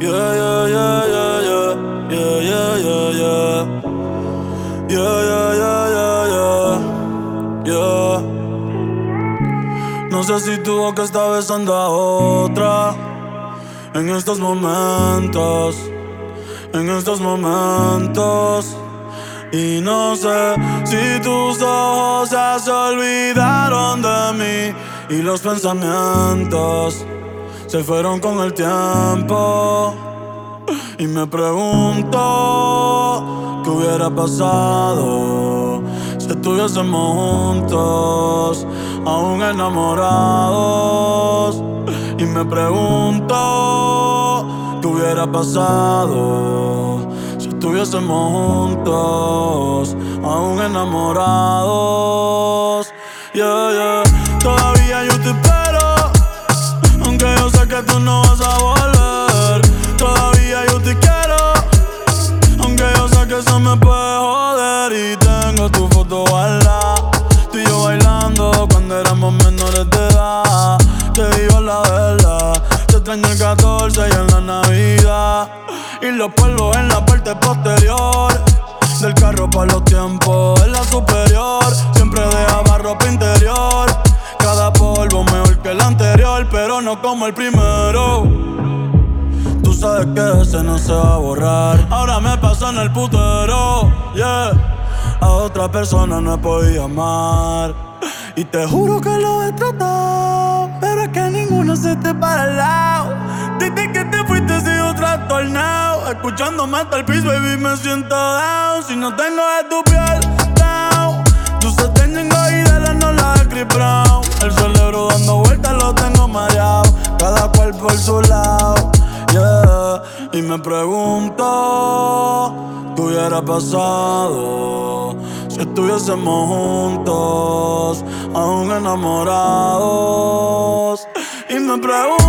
Yeah, yeah, yeah, yeah, yeah. Yeah, yeah, yeah, yeah. No sé si tu boca está besando a otra. En estos momentos. En estos momentos. Y no sé si tus ojos ya se olvidaron de mí y los pensamientos se fueron con el tiempo. Y me pregunto qué hubiera pasado si estuviésemos juntos, aún enamorados. Y me pregunto qué hubiera pasado si estuviésemos juntos, aún enamorados. Yeah, yeah. Me puede joder. Y tengo tu foto guardada, tú y yo bailando cuando éramos menores de edad. Te digo la verdad, te extraño el 14 y en la Navidad. Y los polvos en la parte posterior. Del carro para los tiempos en la superior. Siempre dejaba ropa interior. Cada polvo mejor que el anterior, pero no como el primero. Que ese no se va a borrar. Ahora me pasa en el putero, yeah. A otra persona no he podido amar. Y te juro que lo he tratado, pero es que ninguno se te para al lado. Desde que te fuiste sigo trastornado. Escuchándome hasta el piso, baby, me siento down. Si no tengo de tu piel, down. Tú se tengo y de la no la de Brown. El cerebro dando vueltas lo tengo mareado. Cada cual por su lado. Y me pregunto, ¿qué hubiera pasado? Si estuviésemos juntos, aún enamorados. Y me pregunto